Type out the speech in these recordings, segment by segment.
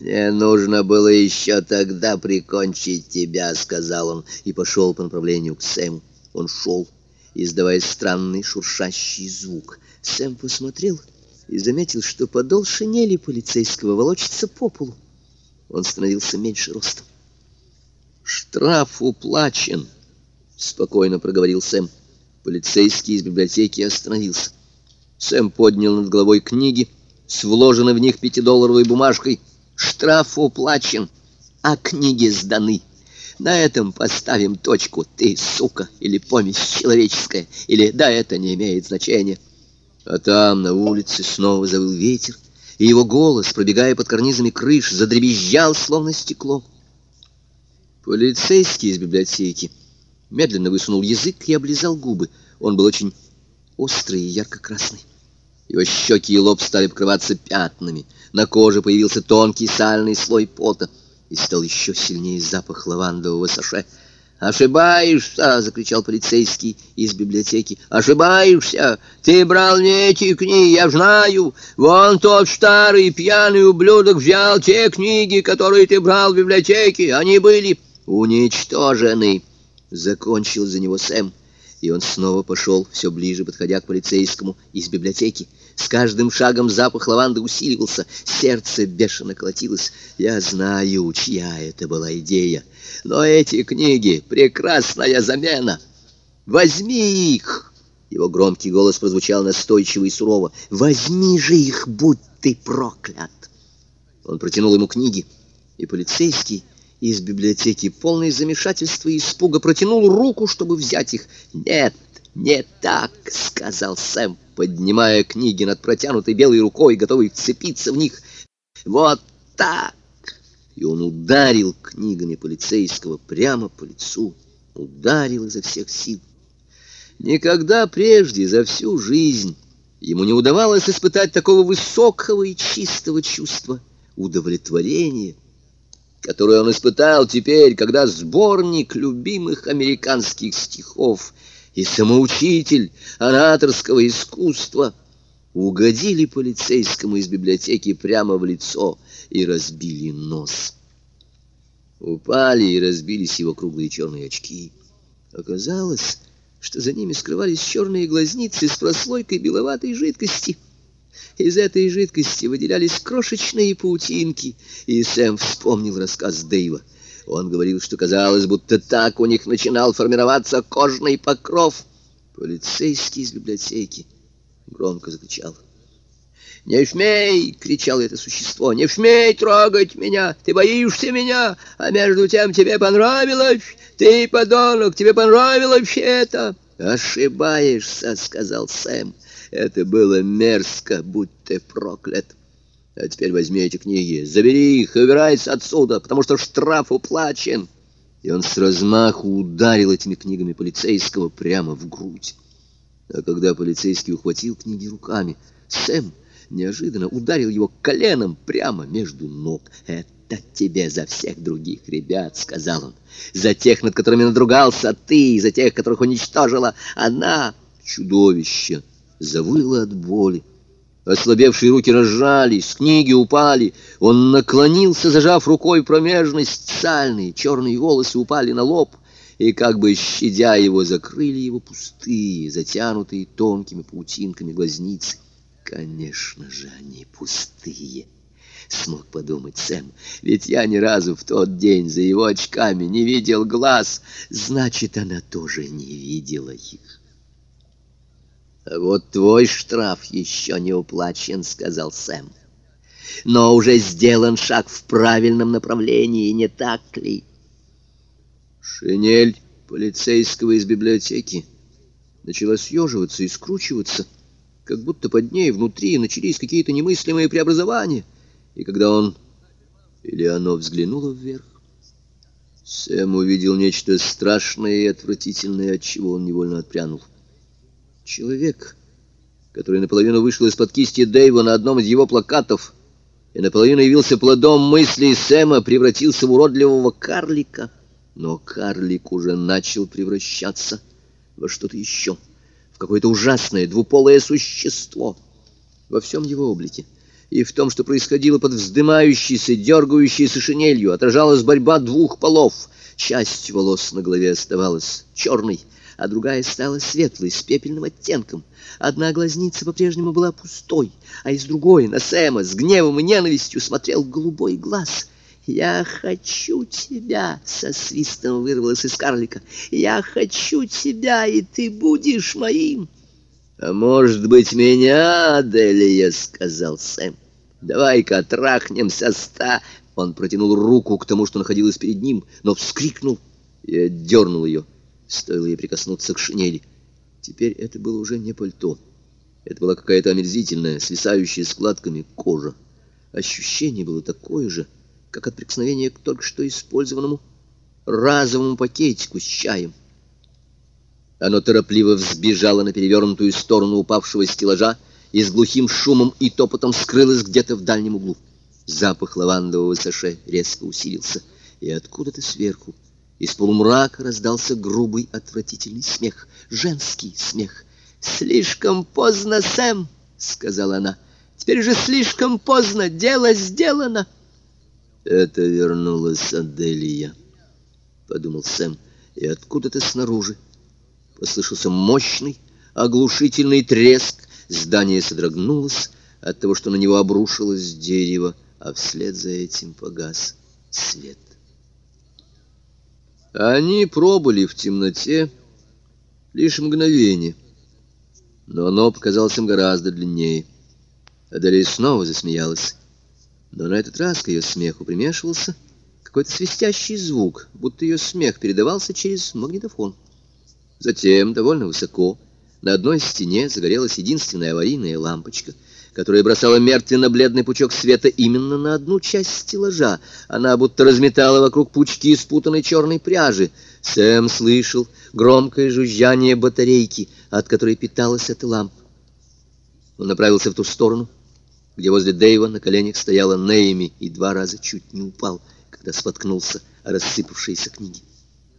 «Мне нужно было еще тогда прикончить тебя», — сказал он, и пошел по направлению к Сэму. Он шел, издавая странный шуршащий звук. Сэм посмотрел и заметил, что подол шинели полицейского волочится по полу. Он становился меньше ростом. «Штраф уплачен», — спокойно проговорил Сэм. Полицейский из библиотеки остановился. Сэм поднял над головой книги с вложенной в них пятидолларовой бумажкой. «Штраф уплачен, а книги сданы. На этом поставим точку. Ты, сука, или помесь человеческая, или да, это не имеет значения». А там, на улице, снова завыл ветер, и его голос, пробегая под карнизами крыш, задребезжал, словно стекло. Полицейский из библиотеки медленно высунул язык и облизал губы. Он был очень острый и ярко-красный. Его щеки и лоб стали покрываться пятнами. На коже появился тонкий сальный слой пота. И стал еще сильнее запах лавандового саше. «Ошибаешься!» — закричал полицейский из библиотеки. «Ошибаешься! Ты брал не эти книги, я знаю! Вон тот старый пьяный ублюдок взял те книги, которые ты брал в библиотеке. Они были уничтожены!» Закончил за него Сэм и он снова пошел, все ближе подходя к полицейскому из библиотеки. С каждым шагом запах лаванды усиливался, сердце бешено колотилось. Я знаю, чья это была идея, но эти книги — прекрасная замена. Возьми их! Его громкий голос прозвучал настойчиво и сурово. «Возьми же их, будь ты проклят!» Он протянул ему книги, и полицейский из библиотеки, полное замешательства и испуга, протянул руку, чтобы взять их. «Нет, не так!» — сказал Сэм, поднимая книги над протянутой белой рукой, готовый вцепиться в них. «Вот так!» И он ударил книгами полицейского прямо по лицу, ударил изо всех сил. Никогда прежде за всю жизнь ему не удавалось испытать такого высокого и чистого чувства удовлетворения, которую он испытал теперь, когда сборник любимых американских стихов и самоучитель ораторского искусства угодили полицейскому из библиотеки прямо в лицо и разбили нос. Упали и разбились его круглые черные очки. Оказалось, что за ними скрывались черные глазницы с прослойкой беловатой жидкости — из этой жидкости выделялись крошечные паутинки, и Сэм вспомнил рассказ Дэйва. Он говорил, что казалось, будто так у них начинал формироваться кожный покров. Полицейский из библиотеки громко закричал. «Не смей!» — кричало это существо. «Не смей трогать меня! Ты боишься меня! А между тем тебе понравилось! Ты, подонок, тебе понравилось это!» «Ошибаешься!» — сказал Сэм. Это было мерзко, будь ты проклят. А теперь возьми эти книги, забери их и убирайся отсюда, потому что штраф уплачен. И он с размаху ударил этими книгами полицейского прямо в грудь. А когда полицейский ухватил книги руками, Сэм неожиданно ударил его коленом прямо между ног. «Это тебе за всех других ребят», — сказал он. «За тех, над которыми надругался ты, за тех, которых уничтожила она, чудовище» завыло от боли. Ослабевшие руки разжались, книги упали. Он наклонился, зажав рукой промежность. Сальные черные волосы упали на лоб, и, как бы щадя его, закрыли его пустые, затянутые тонкими паутинками глазницы. Конечно же, они пустые, смог подумать Сэм. Ведь я ни разу в тот день за его очками не видел глаз. Значит, она тоже не видела их. «Вот твой штраф еще не уплачен», — сказал Сэм. «Но уже сделан шаг в правильном направлении, не так ли?» Шинель полицейского из библиотеки начала съеживаться и скручиваться, как будто под ней внутри начались какие-то немыслимые преобразования. И когда он или оно взглянуло вверх, Сэм увидел нечто страшное и отвратительное, от чего он невольно отпрянул. Человек, который наполовину вышел из-под кисти Дэйва на одном из его плакатов и наполовину явился плодом мыслей Сэма, превратился в уродливого карлика. Но карлик уже начал превращаться во что-то еще, в какое-то ужасное двуполое существо. Во всем его облике и в том, что происходило под вздымающейся, дергающейся шинелью, отражалась борьба двух полов. Часть волос на голове оставалась черной, а другая стала светлой, с пепельным оттенком. Одна глазница по-прежнему была пустой, а из другой на Сэма с гневом и ненавистью смотрел голубой глаз. «Я хочу тебя!» — со свистом вырвалось из карлика. «Я хочу тебя, и ты будешь моим!» «А может быть, меня, Аделия?» — сказал Сэм. «Давай-ка трахнемся ста!» Он протянул руку к тому, что находилось перед ним, но вскрикнул и отдернул ее. Стоило ей прикоснуться к шинели. Теперь это было уже не пальто. Это была какая-то омерзительная, свисающая складками кожа. Ощущение было такое же, как от прикосновения к только что использованному разовому пакетику с чаем. Оно торопливо взбежало на перевернутую сторону упавшего стеллажа и с глухим шумом и топотом скрылось где-то в дальнем углу. Запах лавандового саше резко усилился, и откуда-то сверху из полумрака раздался грубый отвратительный смех, женский смех. «Слишком поздно, Сэм!» — сказала она. «Теперь же слишком поздно, дело сделано!» «Это вернулась Аделия», — подумал Сэм, — «и откуда-то снаружи послышался мощный, оглушительный треск, здание содрогнулось от того, что на него обрушилось дерево, а вслед за этим погас свет. Они пробыли в темноте лишь мгновение, но оно показалось им гораздо длиннее. Аделия снова засмеялась, но на этот раз к ее смеху примешивался какой-то свистящий звук, будто ее смех передавался через магнитофон. Затем, довольно высоко, на одной стене загорелась единственная аварийная лампочка, которая бросала мертвенно-бледный пучок света именно на одну часть стеллажа. Она будто разметала вокруг пучки спутанной черной пряжи. Сэм слышал громкое жужжание батарейки, от которой питалась эта лампа. Он направился в ту сторону, где возле Дэйва на коленях стояла Нейми и два раза чуть не упал, когда споткнулся о рассыпавшиеся книги.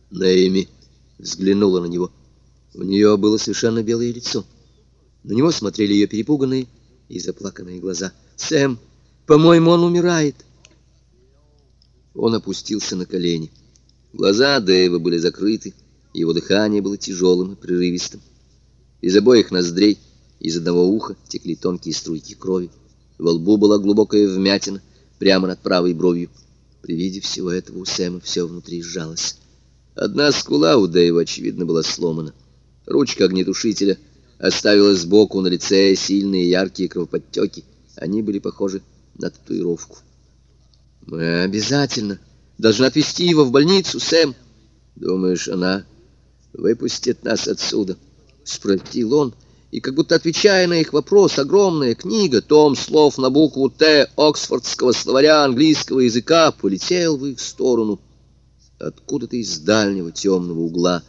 Нейми взглянула на него. У нее было совершенно белое лицо. На него смотрели ее перепуганные и заплаканные глаза. «Сэм, по-моему, он умирает!» Он опустился на колени. Глаза Дэйва были закрыты, его дыхание было тяжелым и прерывистым. Из обоих ноздрей, из одного уха текли тонкие струйки крови. Во лбу была глубокая вмятина, прямо над правой бровью. При виде всего этого у Сэма все внутри сжалось. Одна скула у Дэйва, очевидно, была сломана. Ручка огнетушителя оставила сбоку на лице сильные яркие кровоподтеки. Они были похожи на татуировку. «Мы обязательно должны отвезти его в больницу, Сэм!» «Думаешь, она выпустит нас отсюда?» — спросил он, и как будто отвечая на их вопрос, огромная книга, том слов на букву «Т» Оксфордского словаря английского языка полетел в их сторону — откуда-то из дальнего темного угла,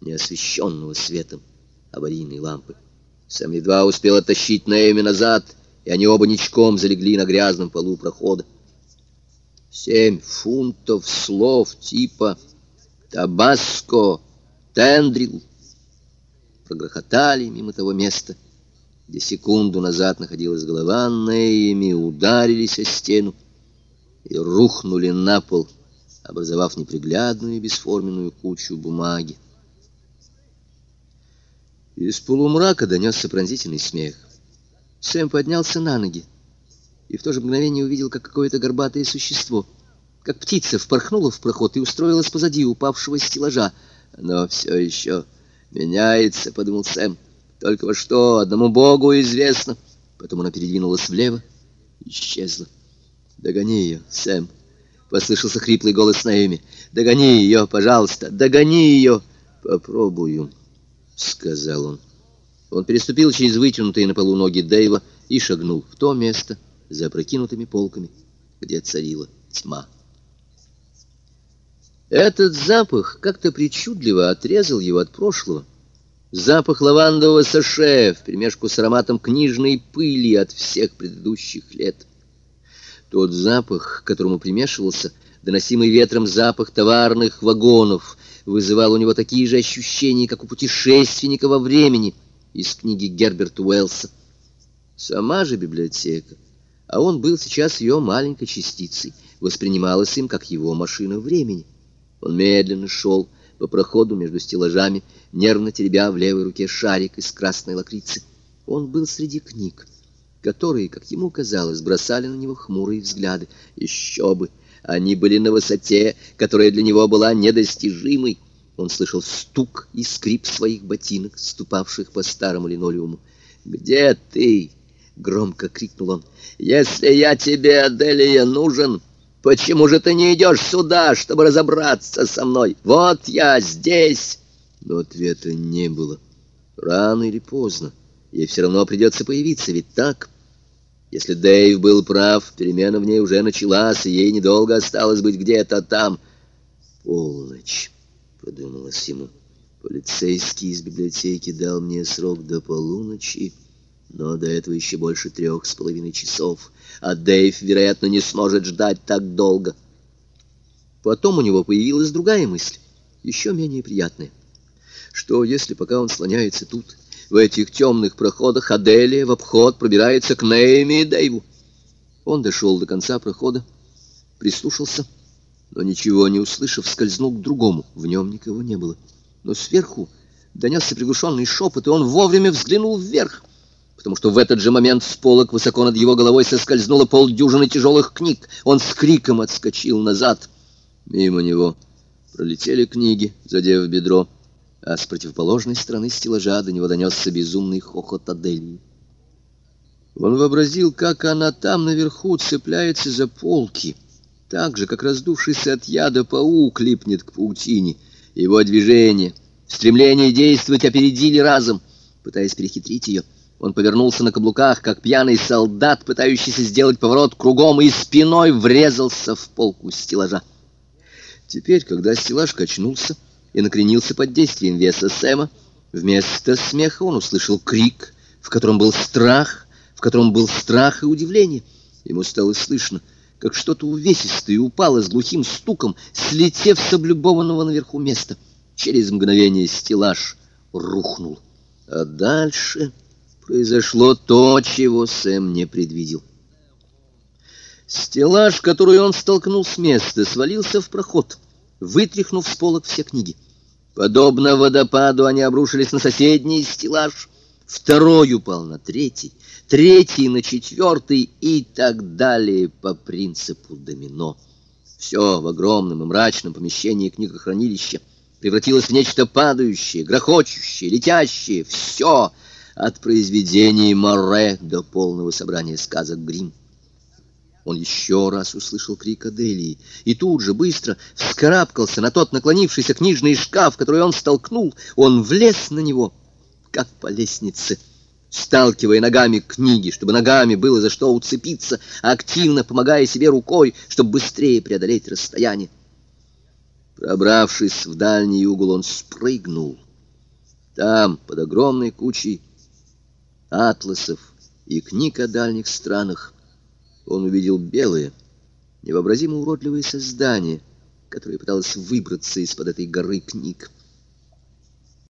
неосвещенного светом аварийной лампы. Сэм едва успел оттащить Нэйми назад, и они оба ничком залегли на грязном полу прохода. Семь фунтов слов типа «Табаско», «Тендрил» прогрохотали мимо того места, где секунду назад находилась голова Нэйми, ударились о стену и рухнули на пол, образовав неприглядную и бесформенную кучу бумаги. Из полумрака донесся пронзительный смех. Сэм поднялся на ноги и в то же мгновение увидел, как какое-то горбатое существо, как птица, впорхнула в проход и устроилась позади упавшего стеллажа. Но все еще меняется, — подумал Сэм. Только во что, одному богу известно. Потом она передвинулась влево и исчезла. Догони ее, Сэм. Послышался хриплый голос Наэми. «Догони ее, пожалуйста, догони ее!» «Попробую», — сказал он. Он переступил через вытянутые на полу ноги Дэйва и шагнул в то место за опрокинутыми полками, где царила тьма. Этот запах как-то причудливо отрезал его от прошлого. Запах лавандового саше вперемешку с ароматом книжной пыли от всех предыдущих лет — тот запах, к которому примешивался доносимый ветром запах товарных вагонов, вызывал у него такие же ощущения, как у путешественника во времени из книги Герберта Уэллса. Сама же библиотека а он был сейчас ее маленькой частицей, воспринималось им как его машина времени. Он медленно шел по проходу между стеллажами, нервно теребя в левой руке шарик из красной лакрицы. Он был среди книг, которые, как ему казалось, бросали на него хмурые взгляды. Еще бы! Они были на высоте, которая для него была недостижимой. Он слышал стук и скрип своих ботинок, ступавших по старому линолеуму. «Где ты?» — громко крикнул он. «Если я тебе, Аделия, нужен, почему же ты не идешь сюда, чтобы разобраться со мной? Вот я здесь!» Но ответа не было. Рано или поздно ей все равно придется появиться, ведь так? Если Дэйв был прав, перемена в ней уже началась, и ей недолго осталось быть где-то там. «Полночь», — подумалось ему. «Полицейский из библиотеки дал мне срок до полуночи, но до этого еще больше трех с половиной часов, а Дэйв, вероятно, не сможет ждать так долго». Потом у него появилась другая мысль, еще менее приятная. Что, если пока он слоняется тут в этих темных проходах Аделия в обход пробирается к Нейме и Дэйву. Он дошел до конца прохода, прислушался, но ничего не услышав, скользнул к другому. В нем никого не было. Но сверху донесся приглушенный шепот, и он вовремя взглянул вверх, потому что в этот же момент с полок высоко над его головой соскользнуло полдюжины тяжелых книг. Он с криком отскочил назад. Мимо него пролетели книги, задев бедро а с противоположной стороны стеллажа до него донесся безумный хохот Аделии. Он вообразил, как она там наверху цепляется за полки, так же, как раздувшийся от яда паук липнет к паутине. Его движение, стремление действовать опередили разом, пытаясь перехитрить ее. Он повернулся на каблуках, как пьяный солдат, пытающийся сделать поворот кругом, и спиной врезался в полку стеллажа. Теперь, когда стеллаж качнулся, и накренился под действием веса Сэма. Вместо смеха он услышал крик, в котором был страх, в котором был страх и удивление. Ему стало слышно, как что-то увесистое упало с глухим стуком, слетев с облюбованного наверху места. Через мгновение стеллаж рухнул. А дальше произошло то, чего Сэм не предвидел. Стеллаж, который он столкнул с места, свалился в проход — вытряхнув с полок все книги. Подобно водопаду они обрушились на соседний стеллаж. Второй упал на третий, третий на четвертый и так далее по принципу домино. Все в огромном и мрачном помещении книгохранилища превратилось в нечто падающее, грохочущее, летящее. Все от произведений Море до полного собрания сказок Гримм. Он еще раз услышал крик Аделии и тут же быстро вскарабкался на тот наклонившийся книжный шкаф, который он столкнул. Он влез на него, как по лестнице, сталкивая ногами книги, чтобы ногами было за что уцепиться, активно помогая себе рукой, чтобы быстрее преодолеть расстояние. Пробравшись в дальний угол, он спрыгнул. Там, под огромной кучей атласов и книг о дальних странах, он увидел белое, невообразимо уродливое создание, которое пыталось выбраться из-под этой горы книг.